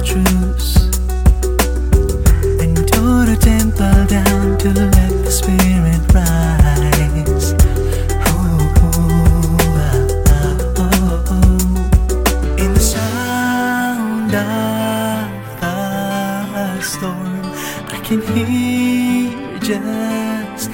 to call and tore the temple down to let the spirit rise. Oh, ah, ah, oh, oh. In the sound of the storm, I can hear just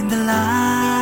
in the light.